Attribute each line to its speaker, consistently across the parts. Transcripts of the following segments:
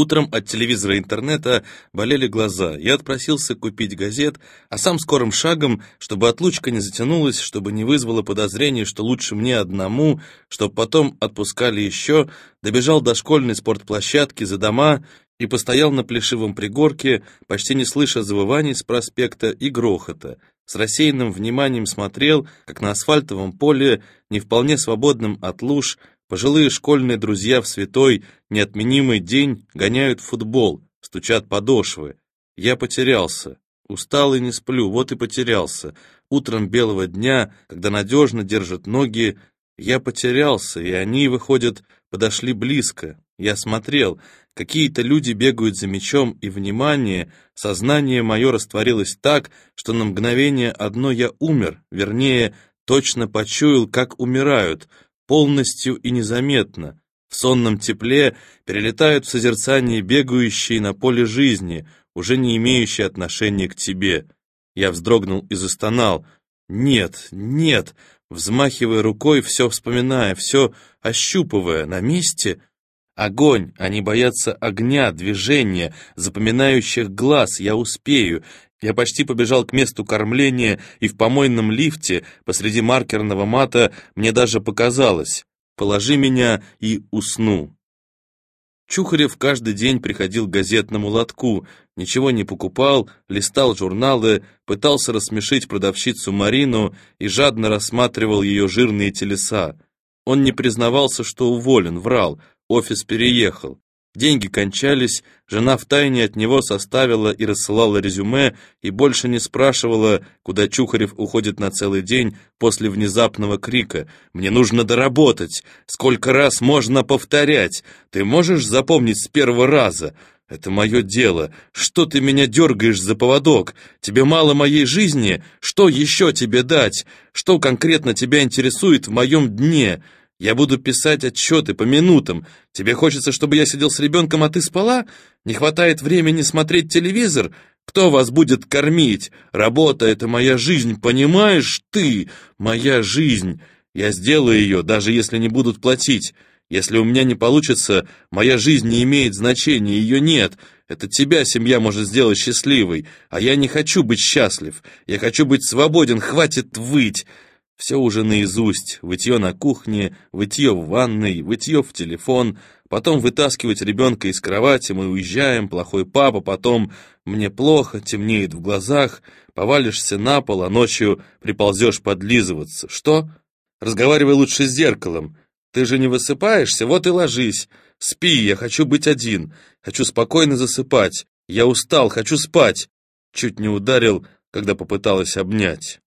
Speaker 1: Утром от телевизора и интернета болели глаза. Я отпросился купить газет, а сам скорым шагом, чтобы отлучка не затянулась, чтобы не вызвало подозрений, что лучше мне одному, чтобы потом отпускали еще, добежал до школьной спортплощадки за дома и постоял на плешивом пригорке, почти не слыша завываний с проспекта и грохота. С рассеянным вниманием смотрел, как на асфальтовом поле, не вполне свободном от луж, Пожилые школьные друзья в святой, неотменимый день гоняют футбол, стучат подошвы. Я потерялся. Устал и не сплю, вот и потерялся. Утром белого дня, когда надежно держат ноги, я потерялся, и они, выходят, подошли близко. Я смотрел, какие-то люди бегают за мечом, и внимание, сознание мое растворилось так, что на мгновение одно я умер, вернее, точно почуял, как умирают — полностью и незаметно, в сонном тепле перелетают в созерцании бегающие на поле жизни, уже не имеющие отношения к тебе. Я вздрогнул и застонал. «Нет, нет!» Взмахивая рукой, все вспоминая, все ощупывая, на месте. Огонь, они боятся огня, движения, запоминающих глаз, я успею. Я почти побежал к месту кормления, и в помойном лифте посреди маркерного мата мне даже показалось «Положи меня и усну». Чухарев каждый день приходил к газетному лотку, ничего не покупал, листал журналы, пытался рассмешить продавщицу Марину и жадно рассматривал ее жирные телеса. Он не признавался, что уволен, врал, офис переехал. Деньги кончались, жена втайне от него составила и рассылала резюме и больше не спрашивала, куда Чухарев уходит на целый день после внезапного крика «Мне нужно доработать! Сколько раз можно повторять? Ты можешь запомнить с первого раза?» «Это мое дело. Что ты меня дергаешь за поводок? Тебе мало моей жизни? Что еще тебе дать? Что конкретно тебя интересует в моем дне?» Я буду писать отчеты по минутам. Тебе хочется, чтобы я сидел с ребенком, а ты спала? Не хватает времени смотреть телевизор? Кто вас будет кормить? Работа — это моя жизнь, понимаешь ты? Моя жизнь. Я сделаю ее, даже если не будут платить. Если у меня не получится, моя жизнь не имеет значения, ее нет. Это тебя семья может сделать счастливой, а я не хочу быть счастлив. Я хочу быть свободен, хватит выть. Все уже наизусть, вытье на кухне, вытье в ванной, вытье в телефон, потом вытаскивать ребенка из кровати, мы уезжаем, плохой папа, потом мне плохо, темнеет в глазах, повалишься на пол, а ночью приползешь подлизываться. Что? Разговаривай лучше с зеркалом. Ты же не высыпаешься, вот и ложись. Спи, я хочу быть один, хочу спокойно засыпать. Я устал, хочу спать. Чуть не ударил, когда попыталась обнять.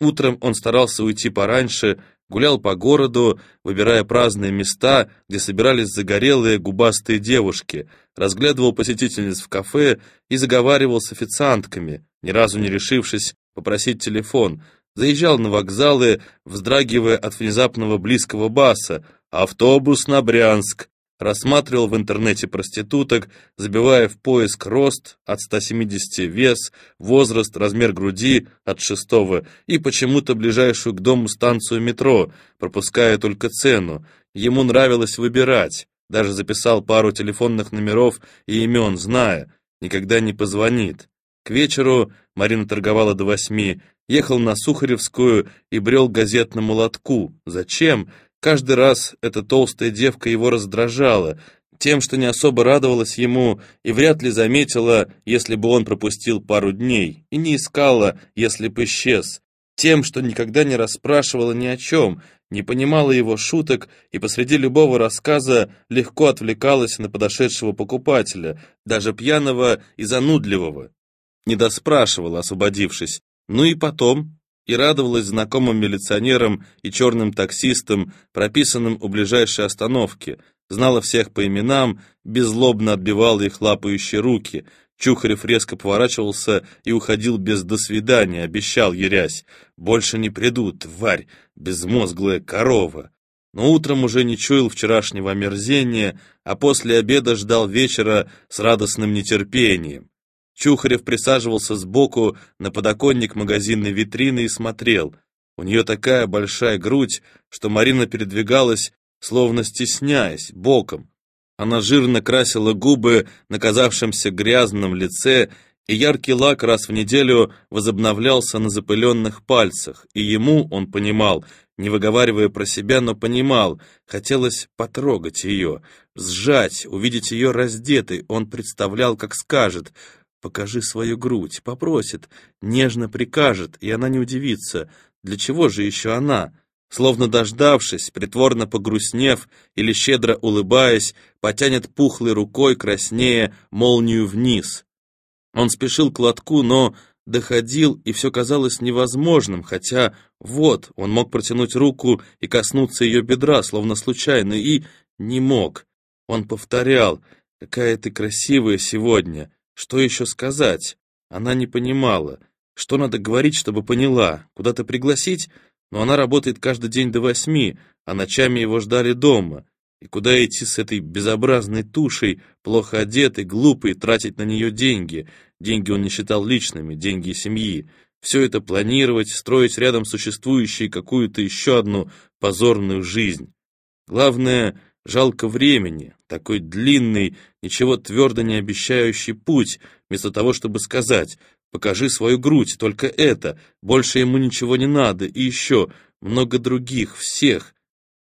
Speaker 1: Утром он старался уйти пораньше, гулял по городу, выбирая праздные места, где собирались загорелые губастые девушки, разглядывал посетительниц в кафе и заговаривал с официантками, ни разу не решившись попросить телефон, заезжал на вокзалы, вздрагивая от внезапного близкого баса «Автобус на Брянск!» Рассматривал в интернете проституток, забивая в поиск рост от 170 вес, возраст, размер груди от шестого и почему-то ближайшую к дому станцию метро, пропуская только цену. Ему нравилось выбирать. Даже записал пару телефонных номеров и имен, зная, никогда не позвонит. К вечеру Марина торговала до восьми, ехал на Сухаревскую и брел газетному лотку. Зачем? Каждый раз эта толстая девка его раздражала, тем, что не особо радовалась ему и вряд ли заметила, если бы он пропустил пару дней, и не искала, если бы исчез, тем, что никогда не расспрашивала ни о чем, не понимала его шуток и посреди любого рассказа легко отвлекалась на подошедшего покупателя, даже пьяного и занудливого. Не доспрашивала, освободившись. Ну и потом, и радовалась знакомым милиционерам и черным таксистам, прописанным у ближайшей остановки, знала всех по именам, беззлобно отбивала их лапающие руки. Чухарев резко поворачивался и уходил без «до свидания», обещал, ерясь. «Больше не придут, тварь, безмозглая корова». Но утром уже не чуял вчерашнего омерзения, а после обеда ждал вечера с радостным нетерпением. Чухарев присаживался сбоку на подоконник магазинной витрины и смотрел. У нее такая большая грудь, что Марина передвигалась, словно стесняясь, боком. Она жирно красила губы на казавшемся грязном лице, и яркий лак раз в неделю возобновлялся на запыленных пальцах, и ему, он понимал, не выговаривая про себя, но понимал, хотелось потрогать ее, сжать, увидеть ее раздетой, он представлял, как скажет «покажи свою грудь», попросит, нежно прикажет, и она не удивится, для чего же еще она? Словно дождавшись, притворно погрустнев или щедро улыбаясь, потянет пухлой рукой краснее молнию вниз. Он спешил к лотку, но доходил, и все казалось невозможным, хотя вот, он мог протянуть руку и коснуться ее бедра, словно случайно, и не мог. Он повторял, какая ты красивая сегодня, что еще сказать? Она не понимала, что надо говорить, чтобы поняла, куда-то пригласить, но она работает каждый день до восьми, а ночами его ждали дома. И куда идти с этой безобразной тушей, плохо одетой, глупой, тратить на нее деньги? Деньги он не считал личными, деньги семьи. Все это планировать, строить рядом существующей какую-то еще одну позорную жизнь. Главное, жалко времени, такой длинный, ничего твердо не обещающий путь, вместо того, чтобы сказать «покажи свою грудь, только это, больше ему ничего не надо, и еще много других, всех».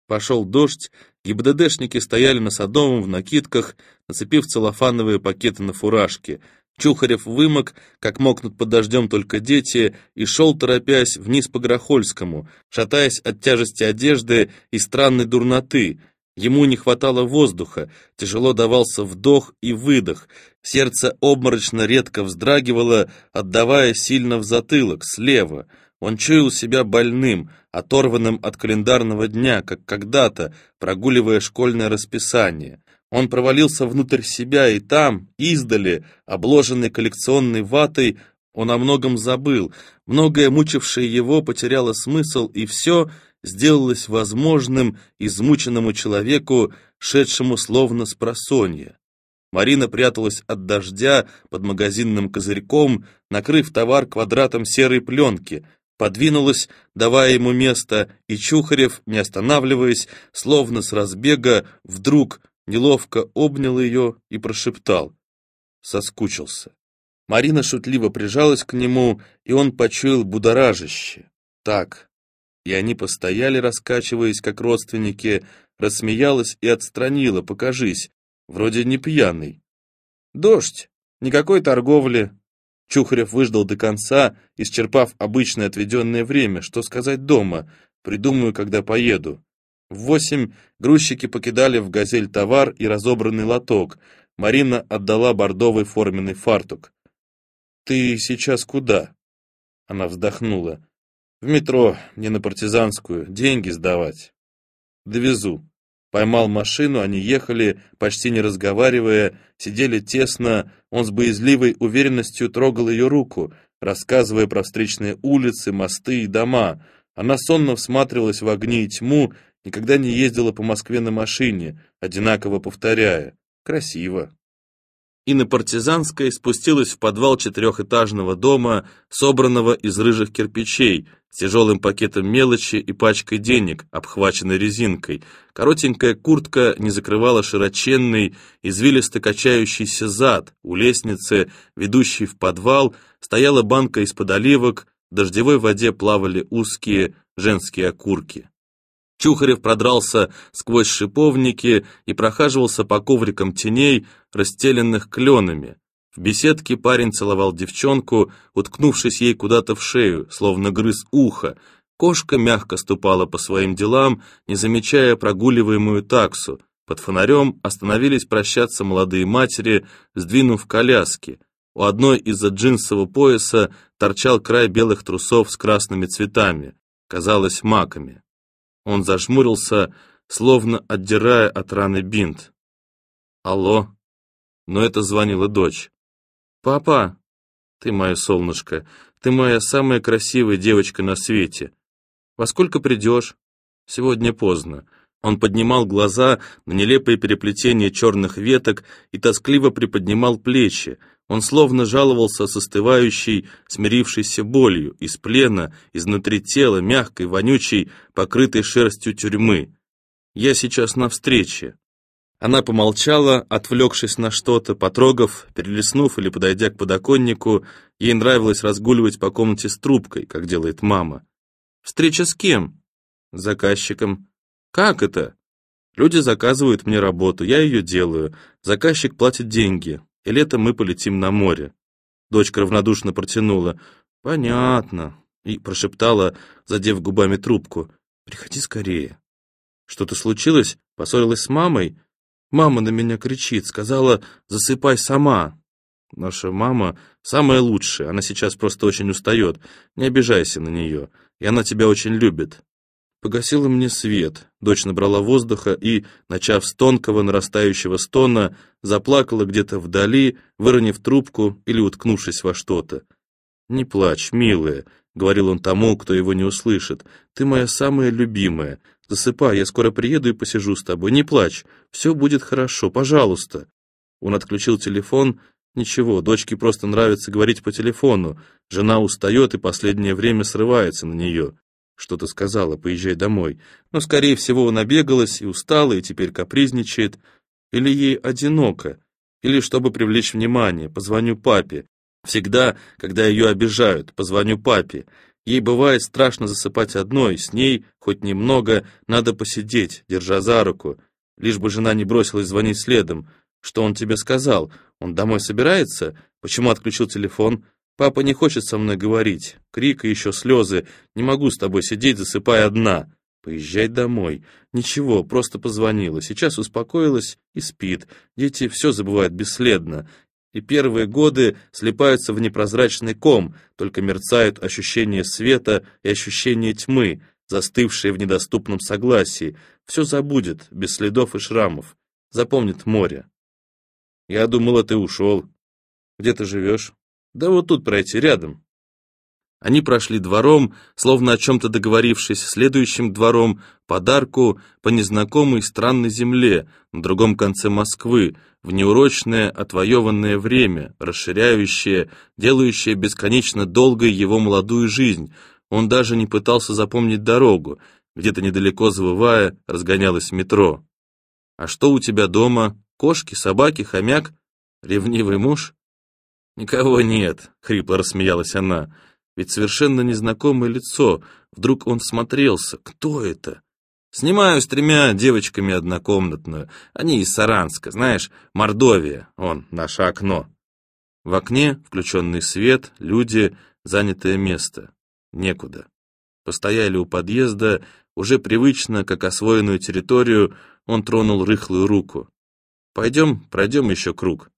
Speaker 1: Пошел дождь, ГИБДДшники стояли на Садовом в накидках, нацепив целлофановые пакеты на фуражки. Чухарев вымок, как мокнут под дождем только дети, и шел, торопясь, вниз по Грохольскому, шатаясь от тяжести одежды и странной дурноты. Ему не хватало воздуха, тяжело давался вдох и выдох, сердце обморочно редко вздрагивало, отдавая сильно в затылок, слева — он чуял себя больным, оторванным от календарного дня, как когда-то, прогуливая школьное расписание. Он провалился внутрь себя, и там, издали, обложенный коллекционной ватой, он о многом забыл, многое мучившее его потеряло смысл, и все сделалось возможным измученному человеку, шедшему словно с просонья. Марина пряталась от дождя под магазинным козырьком, накрыв товар квадратом серой пленки, подвинулась, давая ему место, и Чухарев, не останавливаясь, словно с разбега, вдруг неловко обнял ее и прошептал. Соскучился. Марина шутливо прижалась к нему, и он почуял будоражище. Так. И они постояли, раскачиваясь, как родственники, рассмеялась и отстранила, покажись, вроде не пьяный. Дождь, никакой торговли, Чухарев выждал до конца, исчерпав обычное отведенное время. Что сказать дома? Придумаю, когда поеду. В восемь грузчики покидали в «Газель» товар и разобранный лоток. Марина отдала бордовый форменный фартук. «Ты сейчас куда?» Она вздохнула. «В метро, не на партизанскую, деньги сдавать». «Довезу». Поймал машину, они ехали, почти не разговаривая, сидели тесно, он с боязливой уверенностью трогал ее руку, рассказывая про встречные улицы, мосты и дома. Она сонно всматривалась в огни и тьму, никогда не ездила по Москве на машине, одинаково повторяя «красиво» и на Партизанской спустилась в подвал четырехэтажного дома, собранного из рыжих кирпичей, с тяжелым пакетом мелочи и пачкой денег, обхваченной резинкой. Коротенькая куртка не закрывала широченный, извилисто качающийся зад. У лестницы, ведущей в подвал, стояла банка из-под оливок, в дождевой воде плавали узкие женские окурки. Чухарев продрался сквозь шиповники и прохаживался по коврикам теней, расстеленных кленами. В беседке парень целовал девчонку, уткнувшись ей куда-то в шею, словно грыз ухо. Кошка мягко ступала по своим делам, не замечая прогуливаемую таксу. Под фонарем остановились прощаться молодые матери, сдвинув коляски. У одной из-за джинсового пояса торчал край белых трусов с красными цветами, казалось, маками. Он зажмурился, словно отдирая от раны бинт. «Алло?» Но это звонила дочь. «Папа!» «Ты мое солнышко, ты моя самая красивая девочка на свете. Во сколько придешь?» «Сегодня поздно». Он поднимал глаза на нелепое переплетение черных веток и тоскливо приподнимал плечи, он словно жаловался с остывающей, смирившейся болью, из плена, изнутри тела, мягкой, вонючей, покрытой шерстью тюрьмы. «Я сейчас на встрече». Она помолчала, отвлекшись на что-то, потрогав, перелистнув или подойдя к подоконнику, ей нравилось разгуливать по комнате с трубкой, как делает мама. «Встреча с кем?» «С заказчиком». «Как это?» «Люди заказывают мне работу, я ее делаю, заказчик платит деньги, и летом мы полетим на море». Дочка равнодушно протянула. «Понятно», и прошептала, задев губами трубку. «Приходи скорее». «Что-то случилось? Поссорилась с мамой?» «Мама на меня кричит, сказала, засыпай сама». «Наша мама самая лучшая, она сейчас просто очень устает. Не обижайся на нее, и она тебя очень любит». Погасила мне свет, дочь набрала воздуха и, начав с тонкого нарастающего стона, заплакала где-то вдали, выронив трубку или уткнувшись во что-то. «Не плачь, милая», — говорил он тому, кто его не услышит, — «ты моя самая любимая. Засыпай, я скоро приеду и посижу с тобой. Не плачь, все будет хорошо, пожалуйста». Он отключил телефон. Ничего, дочке просто нравится говорить по телефону. Жена устает и последнее время срывается на нее. Что-то сказала, поезжай домой. Но, скорее всего, набегалась и устала, и теперь капризничает. Или ей одиноко. Или, чтобы привлечь внимание, позвоню папе. Всегда, когда ее обижают, позвоню папе. Ей бывает страшно засыпать одной, с ней хоть немного надо посидеть, держа за руку. Лишь бы жена не бросилась звонить следом. Что он тебе сказал? Он домой собирается? Почему отключил телефон? Папа не хочет со мной говорить. Крик и еще слезы. Не могу с тобой сидеть, засыпая одна. Поезжай домой. Ничего, просто позвонила. Сейчас успокоилась и спит. Дети все забывают бесследно и первые годы слипаются в непрозрачный ком, только мерцают ощущение света и ощущение тьмы, застывшие в недоступном согласии. Все забудет, без следов и шрамов. Запомнит море. Я думала, ты ушел. Где ты живешь? Да вот тут пройти, рядом. Они прошли двором, словно о чем-то договорившись, следующим двором, подарку по незнакомой странной земле на другом конце Москвы, в неурочное отвоеванное время, расширяющее, делающее бесконечно долгой его молодую жизнь. Он даже не пытался запомнить дорогу. Где-то недалеко завывая, разгонялось метро. «А что у тебя дома? Кошки, собаки, хомяк? Ревнивый муж?» «Никого нет», — хрипло рассмеялась она. Ведь совершенно незнакомое лицо. Вдруг он смотрелся. Кто это? Снимаю с тремя девочками однокомнатную. Они из Саранска, знаешь, Мордовия. Он, наше окно. В окне включенный свет, люди, занятое место. Некуда. Постояли у подъезда, уже привычно, как освоенную территорию, он тронул рыхлую руку. «Пойдем, пройдем еще круг»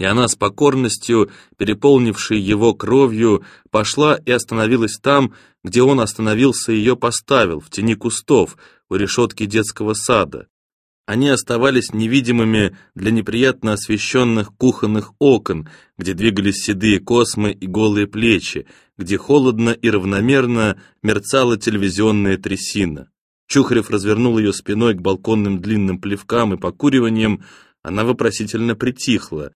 Speaker 1: и она с покорностью, переполнившей его кровью, пошла и остановилась там, где он остановился и ее поставил, в тени кустов, у решетки детского сада. Они оставались невидимыми для неприятно освещенных кухонных окон, где двигались седые космы и голые плечи, где холодно и равномерно мерцала телевизионная трясина. Чухарев развернул ее спиной к балконным длинным плевкам и покуриваниям, она вопросительно притихла,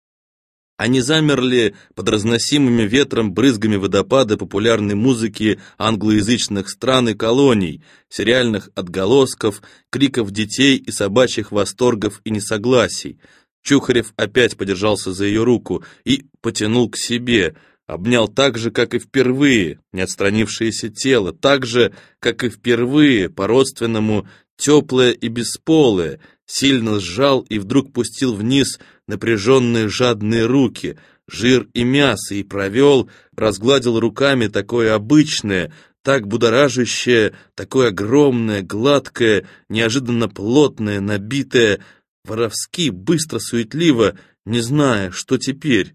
Speaker 1: они замерли под разносимыми ветром брызгами водопада популярной музыки англоязычных стран и колоний, сериальных отголосков, криков детей и собачьих восторгов и несогласий. Чухарев опять подержался за ее руку и потянул к себе, обнял так же, как и впервые, не отстранившееся тело, так же, как и впервые, по-родственному, теплое и бесполое, сильно сжал и вдруг пустил вниз напряженные жадные руки, жир и мясо, и провел, разгладил руками такое обычное, так будоражащее, такое огромное, гладкое, неожиданно плотное, набитое, воровски, быстро, суетливо, не зная, что теперь.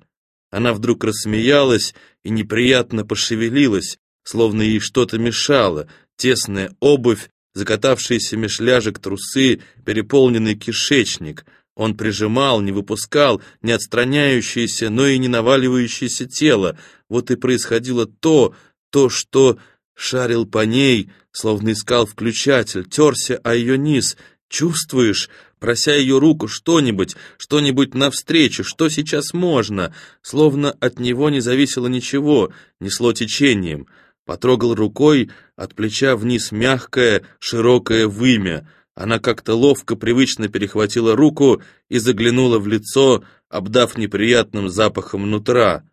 Speaker 1: Она вдруг рассмеялась и неприятно пошевелилась, словно ей что-то мешало, тесная обувь, закатавшиеся меж ляжек трусы, переполненный кишечник. Он прижимал, не выпускал, не отстраняющееся, но и не наваливающееся тело. Вот и происходило то, то, что шарил по ней, словно искал включатель, терся о ее низ. Чувствуешь, прося ее руку что-нибудь, что-нибудь навстречу, что сейчас можно, словно от него не зависело ничего, несло течением потрогал рукой от плеча вниз мягкое, широкое вымя, Она как-то ловко, привычно перехватила руку и заглянула в лицо, обдав неприятным запахом нутра.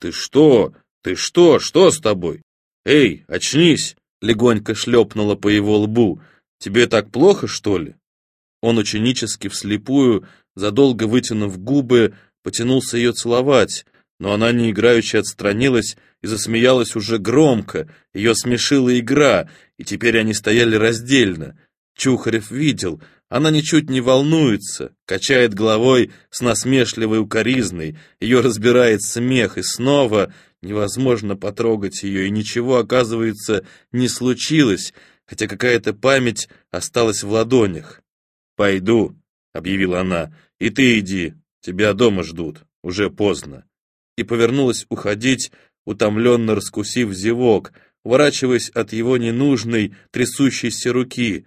Speaker 1: «Ты что? Ты что? Что с тобой? Эй, очнись!» Легонько шлепнула по его лбу. «Тебе так плохо, что ли?» Он ученически вслепую, задолго вытянув губы, потянулся ее целовать, но она неиграюще отстранилась и засмеялась уже громко, ее смешила игра, и теперь они стояли раздельно. Чухарев видел, она ничуть не волнуется, качает головой с насмешливой укоризной, ее разбирает смех, и снова невозможно потрогать ее, и ничего, оказывается, не случилось, хотя какая-то память осталась в ладонях. «Пойду», — объявила она, — «и ты иди, тебя дома ждут, уже поздно». И повернулась уходить, утомленно раскусив зевок, уворачиваясь от его ненужной, трясущейся руки.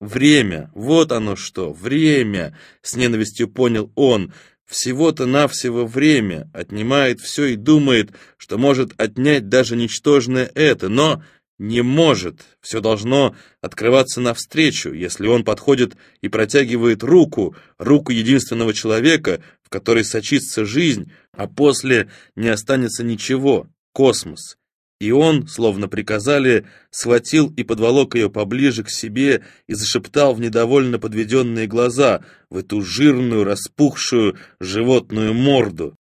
Speaker 1: Время, вот оно что, время, с ненавистью понял он, всего-то навсего время, отнимает все и думает, что может отнять даже ничтожное это, но не может, все должно открываться навстречу, если он подходит и протягивает руку, руку единственного человека, в которой сочится жизнь, а после не останется ничего, космос. И он, словно приказали, схватил и подволок ее поближе к себе и зашептал в недовольно подведенные глаза, в эту жирную, распухшую животную морду.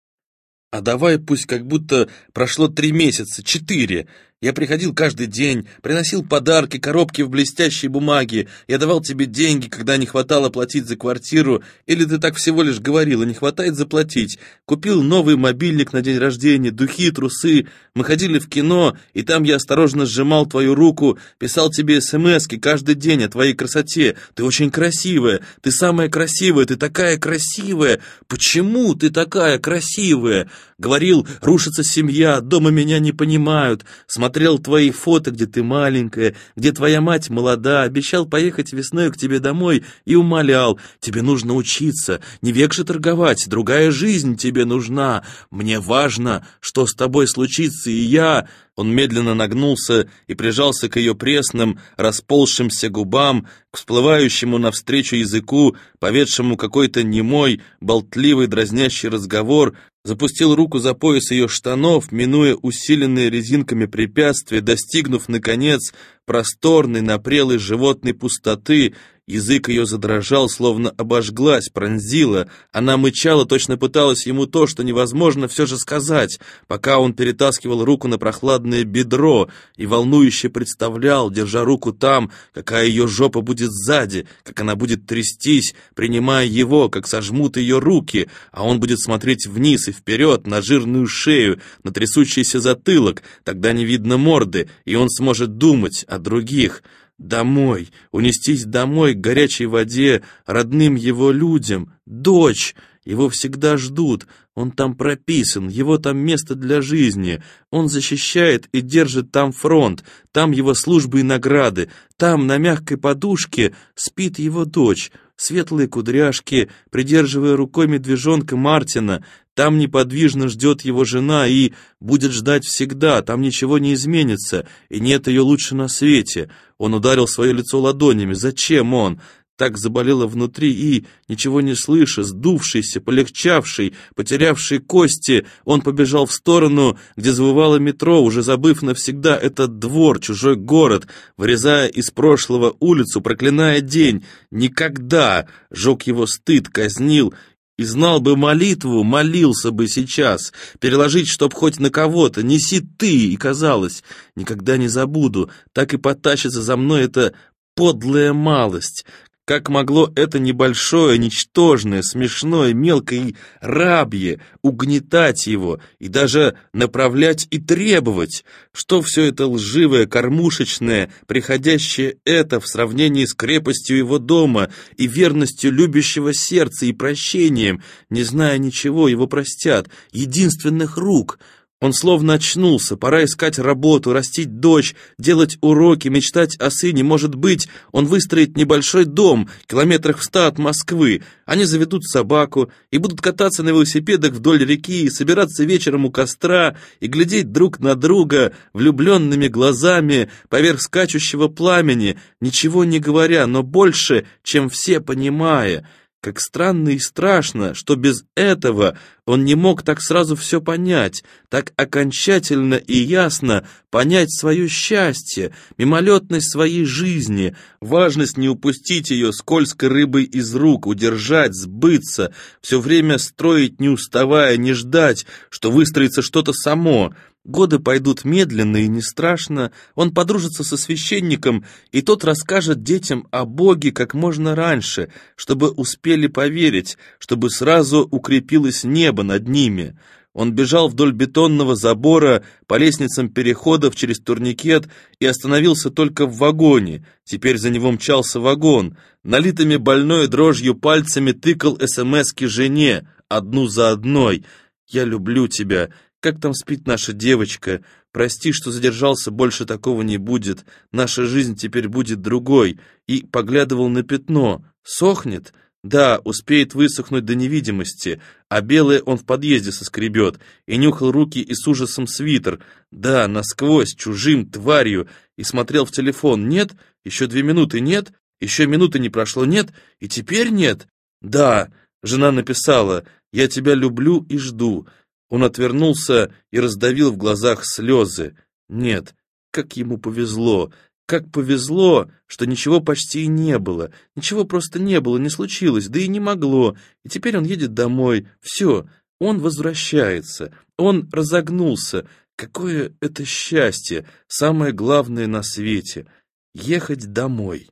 Speaker 1: «А давай пусть как будто прошло три месяца, четыре, я приходил каждый день, приносил подарки, коробки в блестящей бумаге. Я давал тебе деньги, когда не хватало платить за квартиру. Или ты так всего лишь говорила, не хватает заплатить. Купил новый мобильник на день рождения, духи, трусы. Мы ходили в кино, и там я осторожно сжимал твою руку, писал тебе смски каждый день о твоей красоте. Ты очень красивая, ты самая красивая, ты такая красивая. Почему ты такая красивая? Говорил, рушится семья, дома меня не понимают. Смотрел твои фото, где ты маленькая, где твоя мать молода, обещал поехать весной к тебе домой и умолял. Тебе нужно учиться, не век же торговать, другая жизнь тебе нужна. Мне важно, что с тобой случится, и я... Он медленно нагнулся и прижался к ее пресным, расползшимся губам, к всплывающему навстречу языку, поведшему какой-то немой, болтливый, дразнящий разговор, запустил руку за пояс ее штанов, минуя усиленные резинками препятствия, достигнув, наконец, просторной, напрелой животной пустоты, Язык ее задрожал, словно обожглась, пронзила. Она мычала, точно пыталась ему то, что невозможно все же сказать, пока он перетаскивал руку на прохладное бедро и волнующе представлял, держа руку там, какая ее жопа будет сзади, как она будет трястись, принимая его, как сожмут ее руки, а он будет смотреть вниз и вперед на жирную шею, на трясущийся затылок, тогда не видно морды, и он сможет думать о других. Домой, унестись домой к горячей воде, родным его людям, дочь. Его всегда ждут, он там прописан, его там место для жизни. Он защищает и держит там фронт, там его службы и награды, там на мягкой подушке спит его дочь. Светлые кудряшки, придерживая рукой медвежонка Мартина, там неподвижно ждет его жена и будет ждать всегда, там ничего не изменится, и нет ее лучше на свете. Он ударил свое лицо ладонями. Зачем он? Так заболело внутри и, ничего не слыша, сдувшийся, полегчавший, потерявший кости, он побежал в сторону, где завывало метро, уже забыв навсегда этот двор, чужой город, вырезая из прошлого улицу, проклиная день. Никогда! Жег его стыд, казнил, и знал бы молитву, молился бы сейчас, переложить, чтоб хоть на кого-то, неси ты, и казалось, никогда не забуду, так и потащится за мной эта подлая малость, как могло это небольшое, ничтожное, смешное, мелкое рабье угнетать его и даже направлять и требовать? Что все это лживое, кормушечное, приходящее это в сравнении с крепостью его дома и верностью любящего сердца и прощением, не зная ничего, его простят, единственных рук — Он словно очнулся, пора искать работу, растить дочь, делать уроки, мечтать о сыне. Может быть, он выстроит небольшой дом, километрах в ста от Москвы. Они заведут собаку и будут кататься на велосипедах вдоль реки, и собираться вечером у костра и глядеть друг на друга влюбленными глазами поверх скачущего пламени, ничего не говоря, но больше, чем все понимая. Как странно и страшно, что без этого он не мог так сразу все понять, так окончательно и ясно понять свое счастье, мимолетность своей жизни, важность не упустить ее скользкой рыбой из рук, удержать, сбыться, все время строить не уставая, не ждать, что выстроится что-то само — Годы пойдут медленно и не страшно, он подружится со священником, и тот расскажет детям о Боге как можно раньше, чтобы успели поверить, чтобы сразу укрепилось небо над ними. Он бежал вдоль бетонного забора по лестницам переходов через турникет и остановился только в вагоне. Теперь за него мчался вагон. Налитыми больной дрожью пальцами тыкал СМСки жене, одну за одной. «Я люблю тебя», как там спит наша девочка? Прости, что задержался, больше такого не будет. Наша жизнь теперь будет другой. И поглядывал на пятно. Сохнет? Да, успеет высохнуть до невидимости, а белое он в подъезде соскребет, и нюхал руки и с ужасом свитер. Да, насквозь, чужим, тварью, и смотрел в телефон. Нет? Еще две минуты нет? Еще минуты не прошло, нет? И теперь нет? Да, жена написала, я тебя люблю и жду. Он отвернулся и раздавил в глазах слезы. Нет, как ему повезло, как повезло, что ничего почти и не было. Ничего просто не было, не случилось, да и не могло. И теперь он едет домой. Все, он возвращается. Он разогнулся. Какое это счастье, самое главное на свете — ехать домой.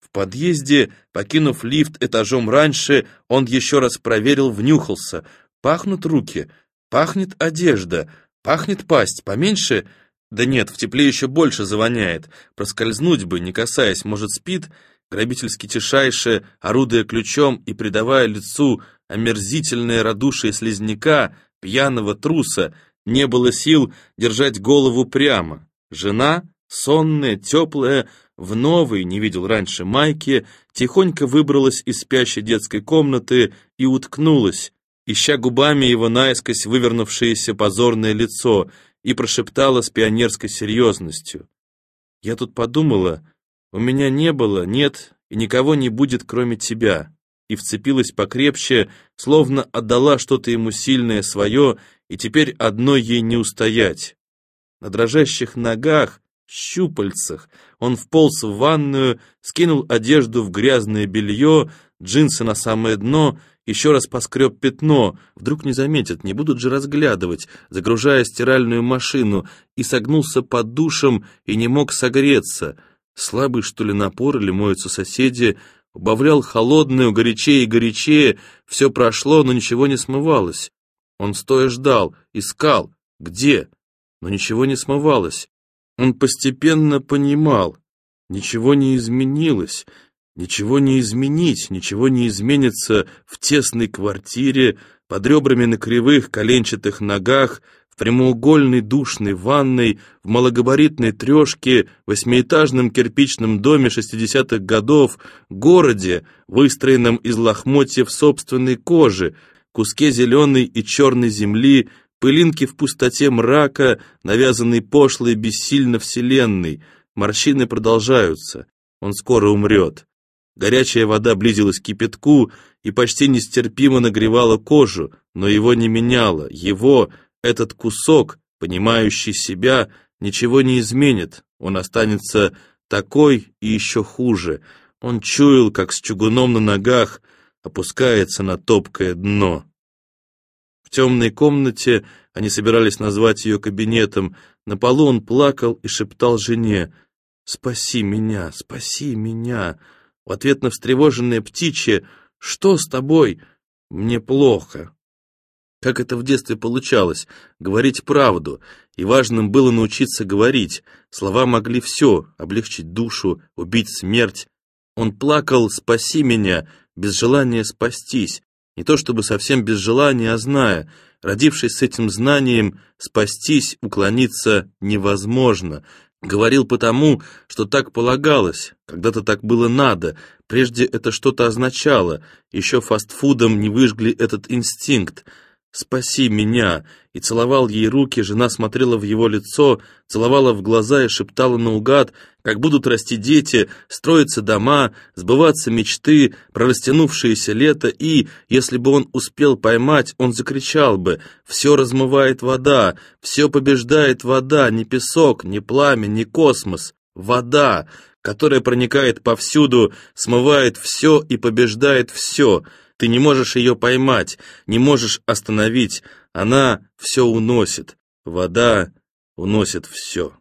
Speaker 1: В подъезде, покинув лифт этажом раньше, он еще раз проверил, внюхался. Пахнут руки — Пахнет одежда, пахнет пасть, поменьше... Да нет, в тепле еще больше завоняет. Проскользнуть бы, не касаясь, может, спит, грабительски тишайше, орудуя ключом и придавая лицу омерзительное радушие слизняка, пьяного труса, не было сил держать голову прямо. Жена, сонная, теплая, в новой, не видел раньше, майке, тихонько выбралась из спящей детской комнаты и уткнулась, ища губами его наискось вывернувшееся позорное лицо, и прошептала с пионерской серьезностью. «Я тут подумала, у меня не было, нет и никого не будет, кроме тебя», и вцепилась покрепче, словно отдала что-то ему сильное свое, и теперь одной ей не устоять. На дрожащих ногах, щупальцах, он вполз в ванную, скинул одежду в грязное белье, джинсы на самое дно — еще раз поскреб пятно, вдруг не заметят, не будут же разглядывать, загружая стиральную машину, и согнулся под душем и не мог согреться. Слабый, что ли, напор или моются соседи, убавлял холодную, горячее и горячее, все прошло, но ничего не смывалось. Он стоя ждал, искал, где, но ничего не смывалось. Он постепенно понимал, ничего не изменилось, Ничего не изменить, ничего не изменится в тесной квартире, под ребрами на кривых коленчатых ногах, в прямоугольной душной ванной, в малогабаритной трешке, восьмиэтажном кирпичном доме 60-х годов, городе, выстроенном из лохмотьев собственной кожи, куске зеленой и черной земли, пылинки в пустоте мрака, навязанной пошлой бессильно вселенной. Морщины продолжаются. Он скоро умрет. Горячая вода близилась к кипятку и почти нестерпимо нагревала кожу, но его не меняло. Его, этот кусок, понимающий себя, ничего не изменит. Он останется такой и еще хуже. Он чуял, как с чугуном на ногах опускается на топкое дно. В темной комнате они собирались назвать ее кабинетом. На полу он плакал и шептал жене «Спаси меня, спаси меня!» В ответ на встревоженное птичье «Что с тобой?» «Мне плохо». Как это в детстве получалось? Говорить правду. И важным было научиться говорить. Слова могли все — облегчить душу, убить смерть. Он плакал «Спаси меня!» без желания спастись. Не то чтобы совсем без желания, а зная. родившись с этим знанием, спастись, уклониться невозможно. Говорил потому, что так полагалось, когда-то так было надо, прежде это что-то означало, еще фастфудом не выжгли этот инстинкт. «Спаси меня!» И целовал ей руки, жена смотрела в его лицо, целовала в глаза и шептала наугад, как будут расти дети, строиться дома, сбываться мечты, прорастянувшееся лето, и, если бы он успел поймать, он закричал бы «Все размывает вода, все побеждает вода, не песок, не пламя, не космос, вода!» которая проникает повсюду, смывает все и побеждает все. Ты не можешь ее поймать, не можешь остановить. Она все уносит. Вода уносит все.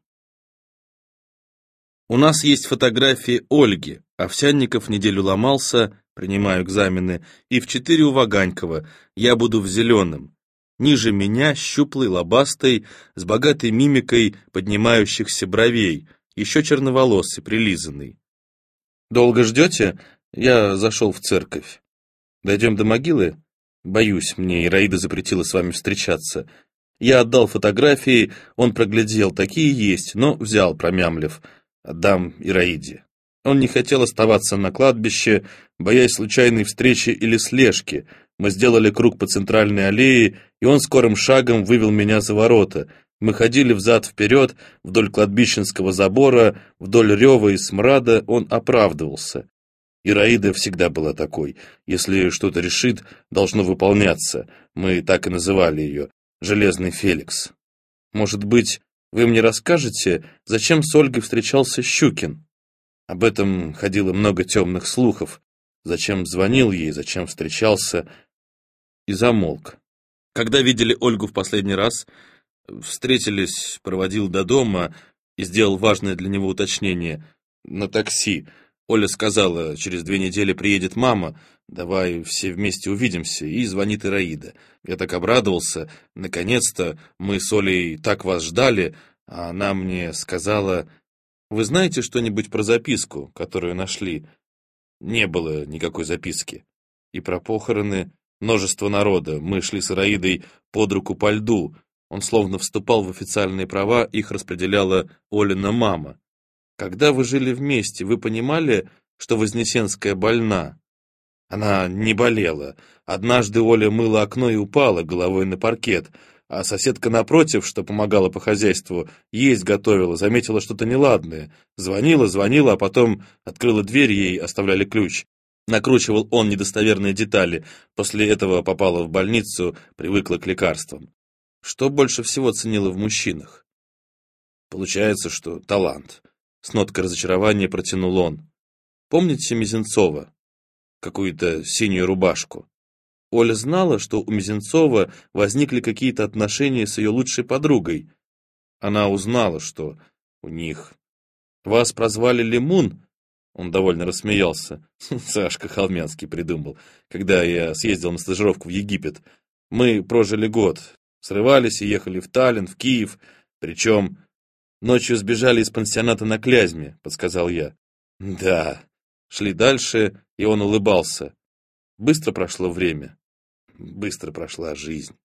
Speaker 1: У нас есть фотографии Ольги. Овсянников неделю ломался, принимаю экзамены, и в четыре у Ваганькова. Я буду в зеленом. Ниже меня щуплый, лобастый, с богатой мимикой поднимающихся бровей, еще черноволосый, прилизанный. «Долго ждете?» Я зашел в церковь. Дойдем до могилы? Боюсь, мне Ираида запретила с вами встречаться. Я отдал фотографии, он проглядел, такие есть, но взял, промямлив. Отдам Ираиде. Он не хотел оставаться на кладбище, боясь случайной встречи или слежки. Мы сделали круг по центральной аллее, и он скорым шагом вывел меня за ворота. Мы ходили взад-вперед, вдоль кладбищенского забора, вдоль рева и смрада, он оправдывался. Ираида всегда была такой. Если что-то решит, должно выполняться. Мы так и называли ее. Железный Феликс. Может быть, вы мне расскажете, зачем с Ольгой встречался Щукин? Об этом ходило много темных слухов. Зачем звонил ей, зачем встречался. И замолк. Когда видели Ольгу в последний раз, встретились, проводил до дома и сделал важное для него уточнение. На такси. Оля сказала, через две недели приедет мама, давай все вместе увидимся, и звонит Ираида. Я так обрадовался, наконец-то мы с Олей так вас ждали, а она мне сказала, вы знаете что-нибудь про записку, которую нашли? Не было никакой записки. И про похороны множество народа, мы шли с Ираидой под руку по льду, он словно вступал в официальные права, их распределяла Олина мама. Когда вы жили вместе, вы понимали, что Вознесенская больна? Она не болела. Однажды Оля мыла окно и упала головой на паркет, а соседка напротив, что помогала по хозяйству, есть готовила, заметила что-то неладное. Звонила, звонила, а потом открыла дверь, ей оставляли ключ. Накручивал он недостоверные детали, после этого попала в больницу, привыкла к лекарствам. Что больше всего ценила в мужчинах? Получается, что талант. С ноткой разочарования протянул он. Помните Мизенцова? Какую-то синюю рубашку. Оля знала, что у Мизенцова возникли какие-то отношения с ее лучшей подругой. Она узнала, что у них... «Вас прозвали Лимун?» Он довольно рассмеялся. Сашка Холмянский придумал, когда я съездил на стажировку в Египет. Мы прожили год, срывались и ехали в Таллин, в Киев, причем Ночью сбежали из пансионата на Клязьме, подсказал я. Да. Шли дальше, и он улыбался. Быстро прошло время. Быстро прошла жизнь.